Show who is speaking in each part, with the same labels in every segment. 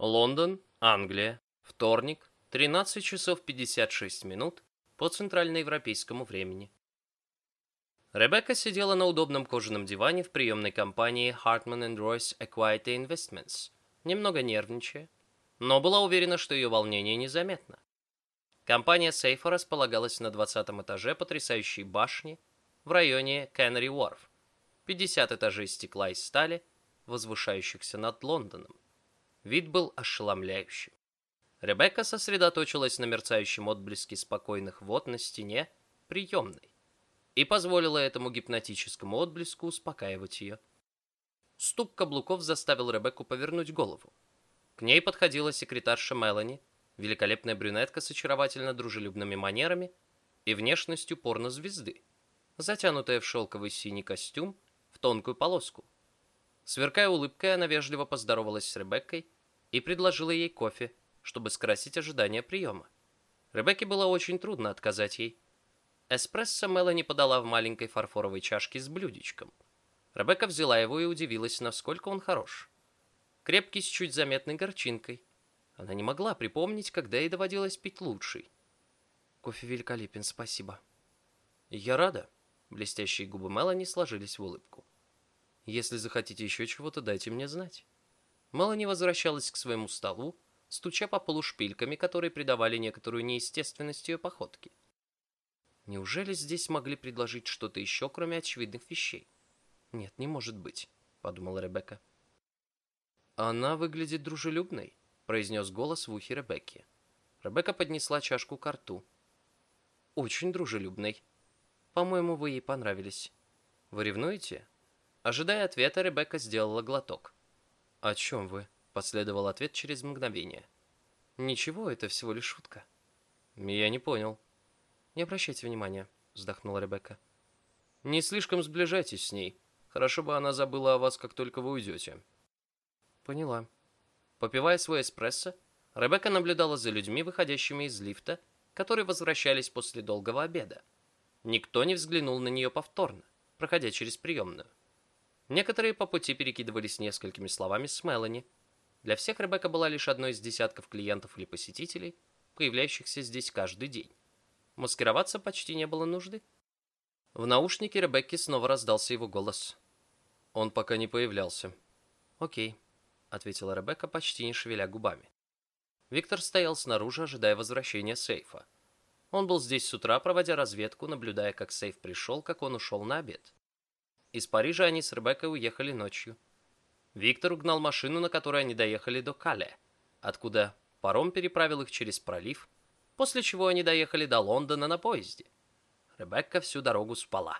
Speaker 1: Лондон, Англия. Вторник, 13 часов 56 минут по центральноевропейскому времени. Ребекка сидела на удобном кожаном диване в приемной компании Hartman Royce Equity Investments, немного нервничая, но была уверена, что ее волнение незаметно. Компания сейфа располагалась на 20 этаже потрясающей башни в районе Wharf, 50 этажей стекла и стали, возвышающихся над Лондоном. Вид был ошеломляющим. Ребекка сосредоточилась на мерцающем отблеске спокойных вод на стене приемной и позволила этому гипнотическому отблеску успокаивать ее. Стук каблуков заставил Ребекку повернуть голову. К ней подходила секретарша Мелани, великолепная брюнетка с очаровательно дружелюбными манерами и внешностью порнозвезды, затянутая в шелковый синий костюм в тонкую полоску. Сверкая улыбкой, она вежливо поздоровалась с Ребеккой и предложила ей кофе, чтобы скрасить ожидание приема. Ребекке было очень трудно отказать ей. Эспрессо Мелани подала в маленькой фарфоровой чашке с блюдечком. Ребекка взяла его и удивилась, насколько он хорош. Крепкий с чуть заметной горчинкой. Она не могла припомнить, когда ей доводилось пить лучший. Кофе великолепен, спасибо. Я рада. Блестящие губы Мелани сложились в улыбку. Если захотите еще чего-то, дайте мне знать. Мелани возвращалась к своему столу, стуча по полу шпильками, которые придавали некоторую неестественность ее походке. Неужели здесь могли предложить что-то еще, кроме очевидных вещей? Нет, не может быть, подумала Ребекка. Она выглядит дружелюбной, произнес голос в ухе Ребекки. Ребекка поднесла чашку к рту. Очень дружелюбной. По-моему, вы ей понравились. Вы ревнуете? Ожидая ответа, Ребекка сделала глоток. «О чем вы?» – последовал ответ через мгновение. «Ничего, это всего лишь шутка». «Я не понял». «Не обращайте внимания», – вздохнула Ребекка. «Не слишком сближайтесь с ней. Хорошо бы она забыла о вас, как только вы уйдете». «Поняла». Попивая свой эспрессо, Ребекка наблюдала за людьми, выходящими из лифта, которые возвращались после долгого обеда. Никто не взглянул на нее повторно, проходя через приемную. Некоторые по пути перекидывались несколькими словами с Мелани. Для всех Ребекка была лишь одной из десятков клиентов или посетителей, появляющихся здесь каждый день. Маскироваться почти не было нужды. В наушнике Ребекки снова раздался его голос. Он пока не появлялся. «Окей», — ответила Ребекка, почти не шевеля губами. Виктор стоял снаружи, ожидая возвращения сейфа. Он был здесь с утра, проводя разведку, наблюдая, как сейф пришел, как он ушел на обед. Из Парижа они с Ребеккой уехали ночью. Виктор угнал машину, на которой они доехали до Кале, откуда паром переправил их через пролив, после чего они доехали до Лондона на поезде. Ребекка всю дорогу спала.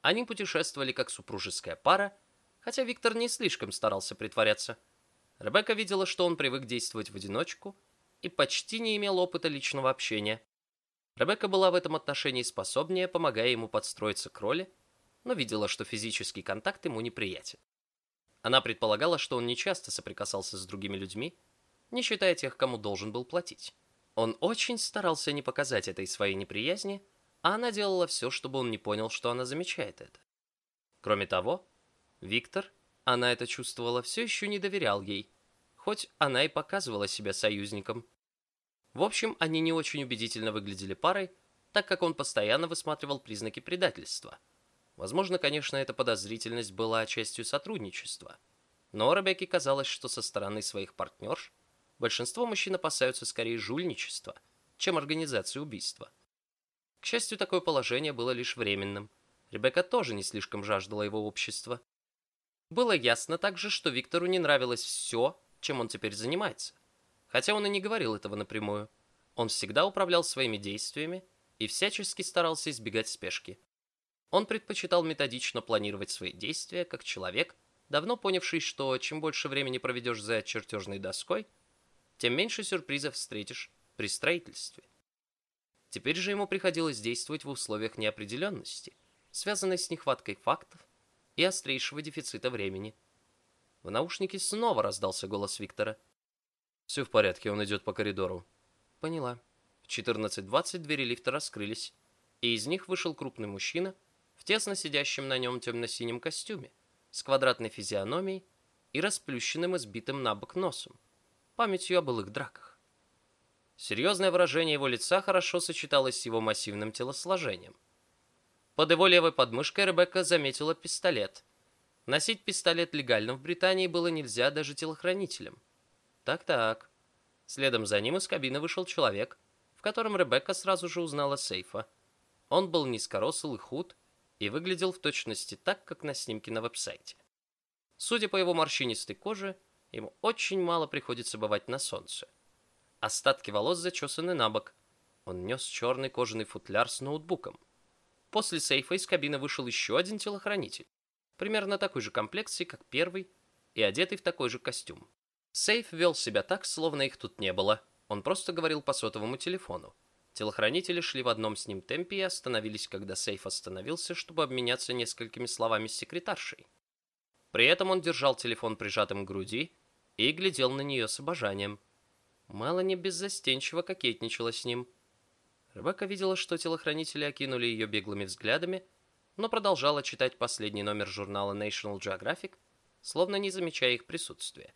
Speaker 1: Они путешествовали как супружеская пара, хотя Виктор не слишком старался притворяться. Ребекка видела, что он привык действовать в одиночку и почти не имел опыта личного общения. Ребекка была в этом отношении способнее, помогая ему подстроиться к роли, но видела, что физический контакт ему неприятен. Она предполагала, что он нечасто соприкасался с другими людьми, не считая тех, кому должен был платить. Он очень старался не показать этой своей неприязни, а она делала все, чтобы он не понял, что она замечает это. Кроме того, Виктор, она это чувствовала, все еще не доверял ей, хоть она и показывала себя союзником. В общем, они не очень убедительно выглядели парой, так как он постоянно высматривал признаки предательства – Возможно, конечно, эта подозрительность была частью сотрудничества. Но Ребекке казалось, что со стороны своих партнерш большинство мужчин опасаются скорее жульничества, чем организации убийства. К счастью, такое положение было лишь временным. Ребекка тоже не слишком жаждала его общества. Было ясно также, что Виктору не нравилось все, чем он теперь занимается. Хотя он и не говорил этого напрямую. Он всегда управлял своими действиями и всячески старался избегать спешки. Он предпочитал методично планировать свои действия, как человек, давно понявший, что чем больше времени проведешь за чертежной доской, тем меньше сюрпризов встретишь при строительстве. Теперь же ему приходилось действовать в условиях неопределенности, связанной с нехваткой фактов и острейшего дефицита времени. В наушнике снова раздался голос Виктора. «Все в порядке, он идет по коридору». «Поняла». В 14.20 двери лифта раскрылись, и из них вышел крупный мужчина – тесно сидящем на нем темно-синем костюме, с квадратной физиономией и расплющенным избитым на бок носом. памятью о былых драках. Серьезное выражение его лица хорошо сочеталось с его массивным телосложением. Под его левой подмышкой Ребекка заметила пистолет. Носить пистолет легально в Британии было нельзя даже телохранителям. Так-так. Следом за ним из кабины вышел человек, в котором Ребекка сразу же узнала сейфа. Он был низкоросл и худ, и выглядел в точности так, как на снимке на веб-сайте. Судя по его морщинистой коже, ему очень мало приходится бывать на солнце. Остатки волос зачесаны на бок. Он нес черный кожаный футляр с ноутбуком. После сейфа из кабины вышел еще один телохранитель, примерно такой же комплекции, как первый, и одетый в такой же костюм. Сейф вел себя так, словно их тут не было. Он просто говорил по сотовому телефону. Телохранители шли в одном с ним темпе и остановились, когда сейф остановился, чтобы обменяться несколькими словами с секретаршей. При этом он держал телефон прижатым к груди и глядел на нее с обожанием. Мелани беззастенчиво кокетничала с ним. Ребекка видела, что телохранители окинули ее беглыми взглядами, но продолжала читать последний номер журнала National Geographic, словно не замечая их присутствия.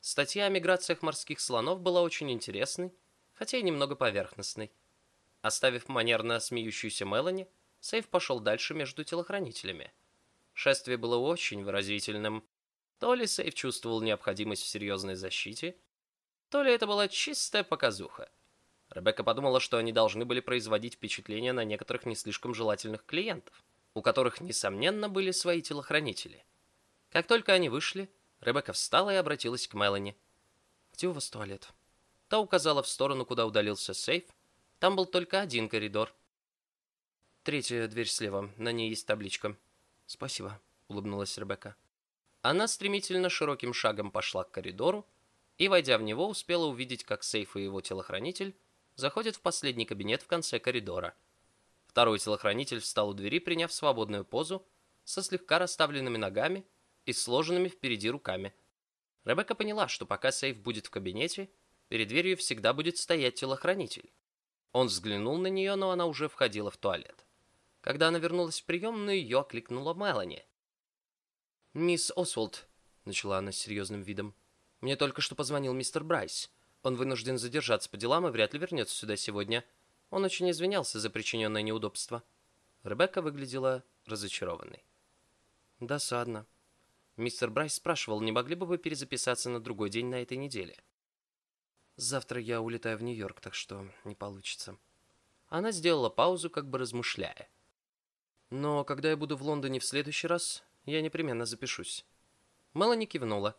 Speaker 1: Статья о миграциях морских слонов была очень интересной, хотя и немного поверхностной. Оставив манерно смеющуюся Мелани, Сейф пошел дальше между телохранителями. Шествие было очень выразительным. То ли Сейф чувствовал необходимость в серьезной защите, то ли это была чистая показуха. Ребекка подумала, что они должны были производить впечатление на некоторых не слишком желательных клиентов, у которых, несомненно, были свои телохранители. Как только они вышли, Ребекка встала и обратилась к Мелани. «Где у вас туалет?» Та указала в сторону, куда удалился сейф, там был только один коридор. Третья дверь слева, на ней есть табличка. Спасибо, улыбнулась Ребекка. Она стремительно широким шагом пошла к коридору и, войдя в него, успела увидеть, как сейф и его телохранитель заходят в последний кабинет в конце коридора. Второй телохранитель встал у двери, приняв свободную позу, со слегка расставленными ногами и сложенными впереди руками. Ребекка поняла, что пока сейф будет в кабинете, перед дверью всегда будет стоять телохранитель. Он взглянул на нее, но она уже входила в туалет. Когда она вернулась в приемную, ее окликнула Мелани. «Мисс Освальд», — начала она с серьезным видом, — «мне только что позвонил мистер Брайс. Он вынужден задержаться по делам и вряд ли вернется сюда сегодня. Он очень извинялся за причиненное неудобство». Ребекка выглядела разочарованной. «Досадно. Мистер Брайс спрашивал, не могли бы вы перезаписаться на другой день на этой неделе?» Завтра я улетаю в Нью-Йорк, так что не получится. Она сделала паузу, как бы размышляя. Но когда я буду в Лондоне в следующий раз, я непременно запишусь. Мелани кивнула.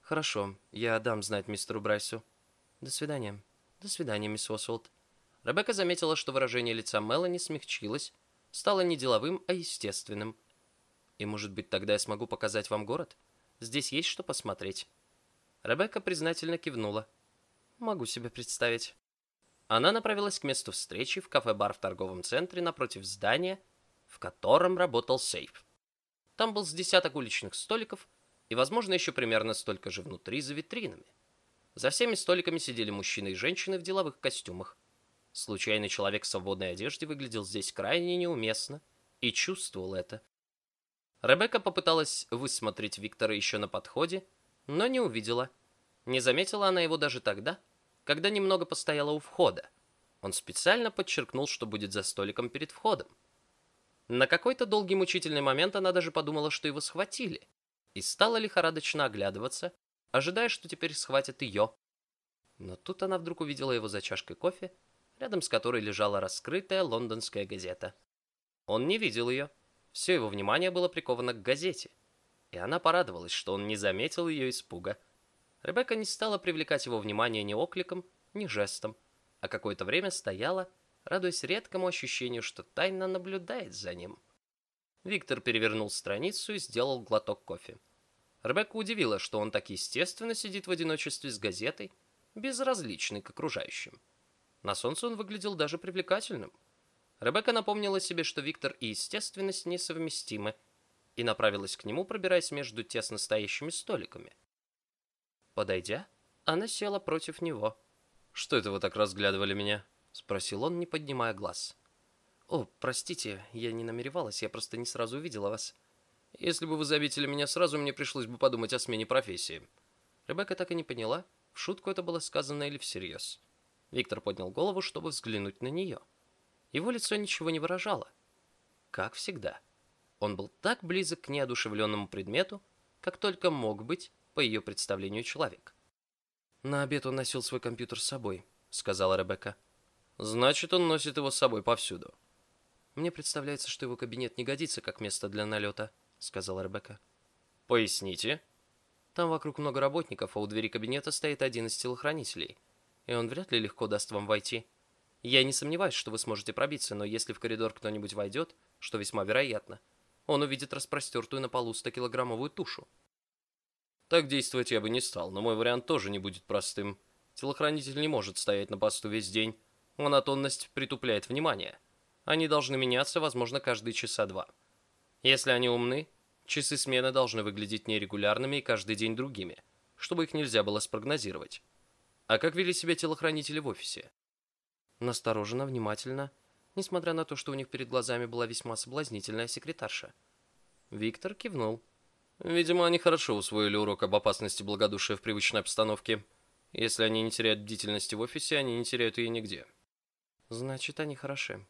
Speaker 1: Хорошо, я дам знать мистеру Брайсу. До свидания. До свидания, мисс Освальд. Ребекка заметила, что выражение лица Мелани смягчилось, стало не деловым, а естественным. И, может быть, тогда я смогу показать вам город? Здесь есть что посмотреть. Ребекка признательно кивнула. Могу себе представить. Она направилась к месту встречи в кафе-бар в торговом центре напротив здания, в котором работал сейф. Там был с десяток уличных столиков и, возможно, еще примерно столько же внутри за витринами. За всеми столиками сидели мужчины и женщины в деловых костюмах. Случайный человек в свободной одежде выглядел здесь крайне неуместно и чувствовал это. Ребекка попыталась высмотреть Виктора еще на подходе, но не увидела. Не заметила она его даже тогда, когда немного постояла у входа. Он специально подчеркнул, что будет за столиком перед входом. На какой-то долгий мучительный момент она даже подумала, что его схватили, и стала лихорадочно оглядываться, ожидая, что теперь схватят ее. Но тут она вдруг увидела его за чашкой кофе, рядом с которой лежала раскрытая лондонская газета. Он не видел ее. Все его внимание было приковано к газете. И она порадовалась, что он не заметил ее испуга. Ребекка не стала привлекать его внимание ни окликом, ни жестом, а какое-то время стояла, радуясь редкому ощущению, что тайно наблюдает за ним. Виктор перевернул страницу и сделал глоток кофе. Ребекка удивила, что он так естественно сидит в одиночестве с газетой, безразличный к окружающим. На солнце он выглядел даже привлекательным. Ребекка напомнила себе, что Виктор и естественность несовместимы, и направилась к нему, пробираясь между тесно стоящими столиками. Подойдя, она села против него. «Что это вы так разглядывали меня?» — спросил он, не поднимая глаз. «О, простите, я не намеревалась, я просто не сразу увидела вас. Если бы вы заметили меня сразу, мне пришлось бы подумать о смене профессии». Ребекка так и не поняла, в шутку это было сказано или всерьез? Виктор поднял голову, чтобы взглянуть на нее. Его лицо ничего не выражало. Как всегда. Он был так близок к неодушевленному предмету, как только мог быть, по ее представлению, человек. «На обед он носил свой компьютер с собой», — сказала Ребекка. «Значит, он носит его с собой повсюду». «Мне представляется, что его кабинет не годится как место для налета», — сказала Ребекка. «Поясните». «Там вокруг много работников, а у двери кабинета стоит один из телохранителей, и он вряд ли легко даст вам войти. Я не сомневаюсь, что вы сможете пробиться, но если в коридор кто-нибудь войдет, что весьма вероятно, он увидит распростертую на полу 100-килограммовую тушу. Так действовать я бы не стал, но мой вариант тоже не будет простым. Телохранитель не может стоять на посту весь день. Монотонность притупляет внимание. Они должны меняться, возможно, каждые часа два. Если они умны, часы смены должны выглядеть нерегулярными и каждый день другими, чтобы их нельзя было спрогнозировать. А как вели себя телохранители в офисе? Настороженно, внимательно несмотря на то, что у них перед глазами была весьма соблазнительная секретарша. Виктор кивнул. Видимо, они хорошо усвоили урок об опасности благодушия в привычной обстановке. Если они не теряют бдительности в офисе, они не теряют ее нигде. Значит, они хороши.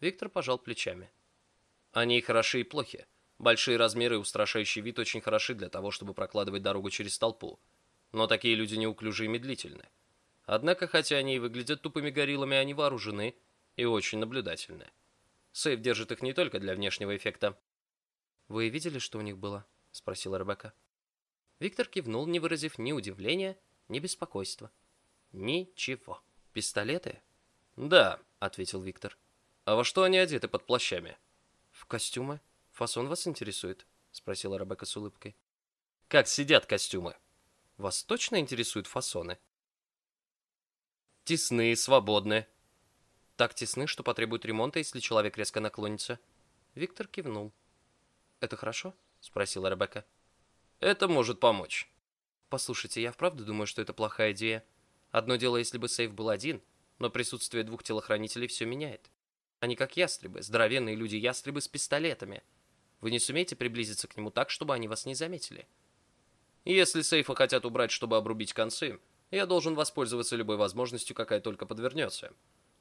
Speaker 1: Виктор пожал плечами. Они и хороши, и плохи. Большие размеры и устрашающий вид очень хороши для того, чтобы прокладывать дорогу через толпу. Но такие люди неуклюжи и медлительны. Однако, хотя они и выглядят тупыми гориллами, они вооружены и очень наблюдательны. Сейф держит их не только для внешнего эффекта. «Вы видели, что у них было?» — спросила Ребекка. Виктор кивнул, не выразив ни удивления, ни беспокойства. «Ничего. Пистолеты?» «Да», — ответил Виктор. «А во что они одеты под плащами?» «В костюмы. Фасон вас интересует?» — спросила Ребекка с улыбкой. «Как сидят костюмы?» «Вас точно интересуют фасоны?» «Тесные, свободные, так тесны, что потребуют ремонта, если человек резко наклонится. Виктор кивнул. «Это хорошо?» — спросила Ребекка. «Это может помочь». «Послушайте, я вправду думаю, что это плохая идея. Одно дело, если бы сейф был один, но присутствие двух телохранителей все меняет. Они как ястребы, здоровенные люди-ястребы с пистолетами. Вы не сумеете приблизиться к нему так, чтобы они вас не заметили?» «Если сейфа хотят убрать, чтобы обрубить концы, я должен воспользоваться любой возможностью, какая только подвернется.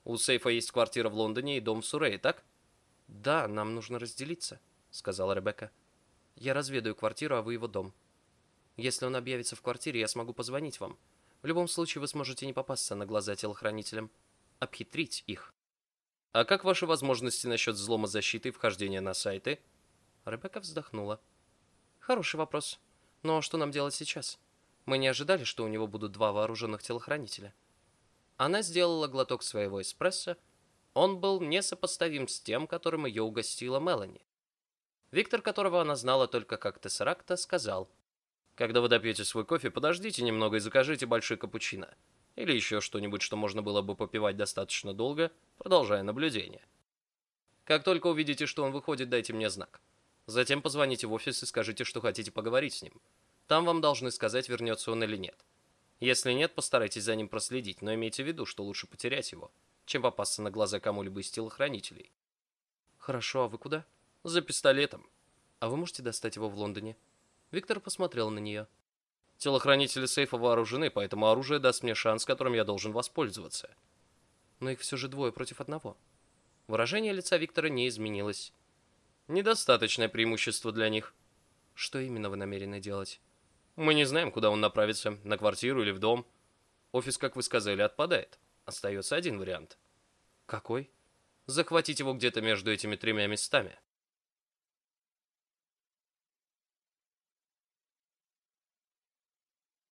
Speaker 1: У Сейфа есть квартира в Лондоне и дом в Сурее, так? Да, нам нужно разделиться, сказала Ребекка. Я разведаю квартиру, а вы его дом. Если он объявится в квартире, я смогу позвонить вам. В любом случае вы сможете не попасться на глаза телохранителям. Обхитрить их. А как ваши возможности насчет взлома защиты и вхождения на сайты? Ребекка вздохнула. Хороший вопрос. Но что нам делать сейчас? Мы не ожидали, что у него будут два вооруженных телохранителя. Она сделала глоток своего эспрессо. Он был несопоставим с тем, которым ее угостила Мелани. Виктор, которого она знала только как Тессеракта, сказал, «Когда вы допьете свой кофе, подождите немного и закажите большой капучино. Или еще что-нибудь, что можно было бы попивать достаточно долго, продолжая наблюдение. Как только увидите, что он выходит, дайте мне знак. Затем позвоните в офис и скажите, что хотите поговорить с ним. Там вам должны сказать, вернется он или нет. Если нет, постарайтесь за ним проследить, но имейте в виду, что лучше потерять его, чем попасться на глаза кому-либо из телохранителей. Хорошо, а вы куда? За пистолетом. А вы можете достать его в Лондоне? Виктор посмотрел на нее. Телохранители сейфа вооружены, поэтому оружие даст мне шанс, которым я должен воспользоваться. Но их все же двое против одного. Выражение лица Виктора не изменилось. Недостаточное преимущество для них. Что именно вы намерены делать? Мы не знаем, куда он направится, на квартиру или в дом. Офис, как вы сказали, отпадает. Остается один вариант. Какой? Захватить его где-то между этими тремя местами.